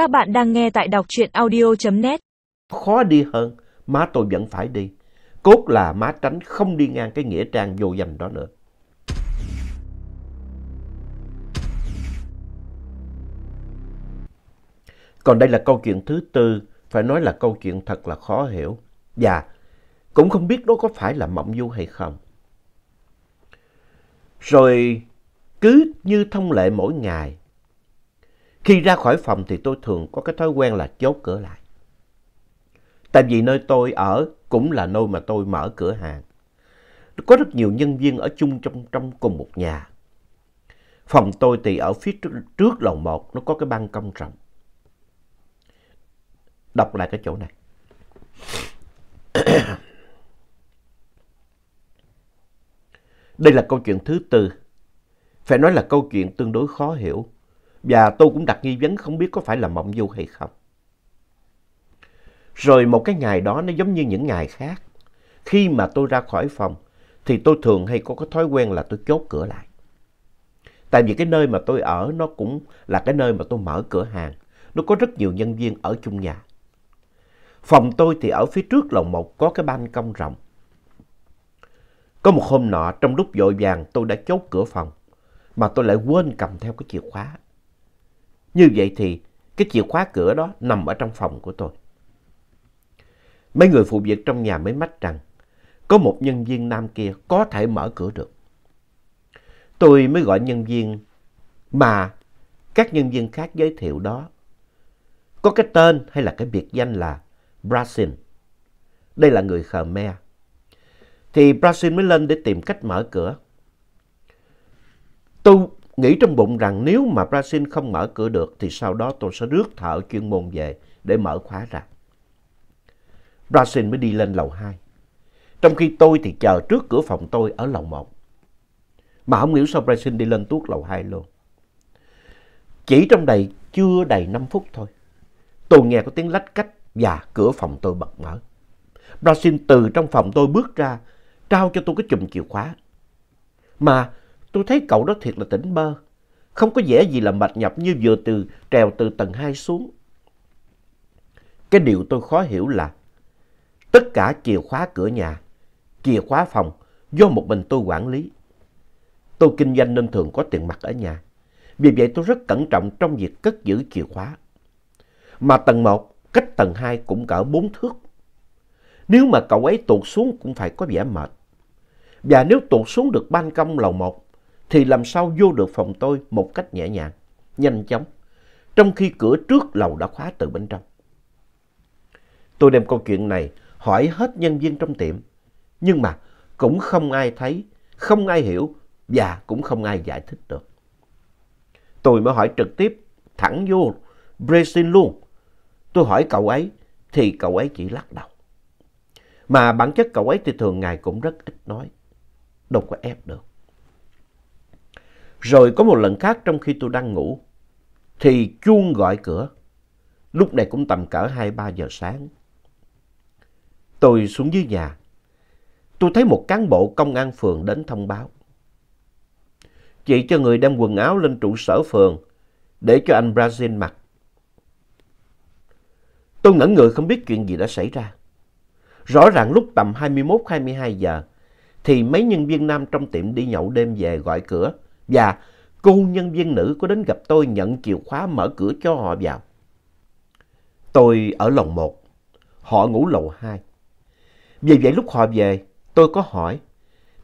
Các bạn đang nghe tại đọc truyện audio.net. Khó đi hơn, má tôi vẫn phải đi. Cốt là má tránh không đi ngang cái nghĩa trang vô danh đó nữa. Còn đây là câu chuyện thứ tư, phải nói là câu chuyện thật là khó hiểu. Và cũng không biết đó có phải là mộng du hay không. Rồi cứ như thông lệ mỗi ngày, khi ra khỏi phòng thì tôi thường có cái thói quen là chốt cửa lại. Tại vì nơi tôi ở cũng là nơi mà tôi mở cửa hàng. Có rất nhiều nhân viên ở chung trong, trong cùng một nhà. Phòng tôi thì ở phía trước, trước lầu một nó có cái ban công rộng. Đọc lại cái chỗ này. Đây là câu chuyện thứ tư. Phải nói là câu chuyện tương đối khó hiểu. Và tôi cũng đặt nghi vấn không biết có phải là mộng du hay không. Rồi một cái ngày đó, nó giống như những ngày khác. Khi mà tôi ra khỏi phòng, thì tôi thường hay có cái thói quen là tôi chốt cửa lại. Tại vì cái nơi mà tôi ở, nó cũng là cái nơi mà tôi mở cửa hàng. Nó có rất nhiều nhân viên ở chung nhà. Phòng tôi thì ở phía trước lầu một có cái ban công rộng. Có một hôm nọ, trong lúc vội vàng, tôi đã chốt cửa phòng, mà tôi lại quên cầm theo cái chìa khóa. Như vậy thì cái chìa khóa cửa đó nằm ở trong phòng của tôi. Mấy người phụ việc trong nhà mới mách rằng, có một nhân viên nam kia có thể mở cửa được. Tôi mới gọi nhân viên, mà các nhân viên khác giới thiệu đó có cái tên hay là cái biệt danh là Brasin. Đây là người Khmer. Thì Brasin mới lên để tìm cách mở cửa. Nghĩ trong bụng rằng nếu mà Brazil không mở cửa được thì sau đó tôi sẽ rước thợ chuyên môn về để mở khóa ra. Brazil mới đi lên lầu 2. Trong khi tôi thì chờ trước cửa phòng tôi ở lầu 1. Mà không hiểu sao Brazil đi lên tuốt lầu 2 luôn. Chỉ trong đầy chưa đầy 5 phút thôi. Tôi nghe có tiếng lách cách và cửa phòng tôi bật mở. Brazil từ trong phòng tôi bước ra, trao cho tôi cái chùm chìa khóa. Mà tôi thấy cậu đó thiệt là tỉnh bơ. Không có vẻ gì là mệt nhọc như vừa từ trèo từ tầng 2 xuống. Cái điều tôi khó hiểu là tất cả chìa khóa cửa nhà, chìa khóa phòng do một mình tôi quản lý. Tôi kinh doanh nên thường có tiền mặt ở nhà. Vì vậy tôi rất cẩn trọng trong việc cất giữ chìa khóa. Mà tầng 1 cách tầng 2 cũng cỡ 4 thước. Nếu mà cậu ấy tụt xuống cũng phải có vẻ mệt. Và nếu tụt xuống được ban công lầu 1 thì làm sao vô được phòng tôi một cách nhẹ nhàng, nhanh chóng, trong khi cửa trước lầu đã khóa từ bên trong. Tôi đem câu chuyện này hỏi hết nhân viên trong tiệm, nhưng mà cũng không ai thấy, không ai hiểu và cũng không ai giải thích được. Tôi mới hỏi trực tiếp, thẳng vô, Brazil luôn. Tôi hỏi cậu ấy, thì cậu ấy chỉ lắc đầu. Mà bản chất cậu ấy thì thường ngày cũng rất ít nói, đâu có ép được. Rồi có một lần khác trong khi tôi đang ngủ, thì chuông gọi cửa. Lúc này cũng tầm cỡ 2-3 giờ sáng. Tôi xuống dưới nhà. Tôi thấy một cán bộ công an phường đến thông báo. Chị cho người đem quần áo lên trụ sở phường để cho anh Brazil mặc. Tôi ngẩn người không biết chuyện gì đã xảy ra. Rõ ràng lúc tầm 21-22 giờ thì mấy nhân viên nam trong tiệm đi nhậu đêm về gọi cửa và cô nhân viên nữ có đến gặp tôi nhận chìa khóa mở cửa cho họ vào. Tôi ở lầu 1, họ ngủ lầu 2. Vì vậy lúc họ về, tôi có hỏi,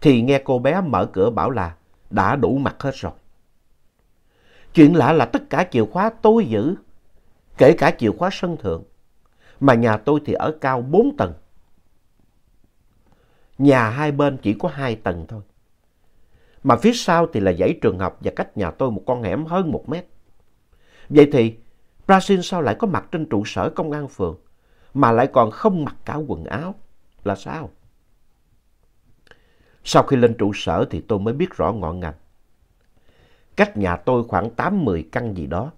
thì nghe cô bé mở cửa bảo là đã đủ mặt hết rồi. Chuyện lạ là tất cả chìa khóa tôi giữ, kể cả chìa khóa sân thượng, mà nhà tôi thì ở cao 4 tầng. Nhà hai bên chỉ có hai tầng thôi. Mà phía sau thì là dãy trường học và cách nhà tôi một con hẻm hơn một mét. Vậy thì Brazil sao lại có mặt trên trụ sở công an phường mà lại còn không mặc cả quần áo là sao? Sau khi lên trụ sở thì tôi mới biết rõ ngọn ngành. Cách nhà tôi khoảng 8-10 căn gì đó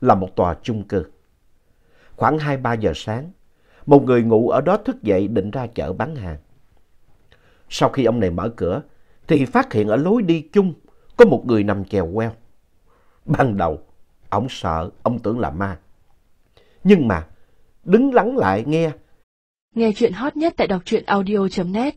là một tòa chung cư. Khoảng 2-3 giờ sáng, một người ngủ ở đó thức dậy định ra chợ bán hàng. Sau khi ông này mở cửa thì phát hiện ở lối đi chung có một người nằm chèo queo. Ban đầu, ông sợ, ông tưởng là ma. Nhưng mà đứng lắng lại nghe Nghe chuyện hot nhất tại đọc truyện audio.net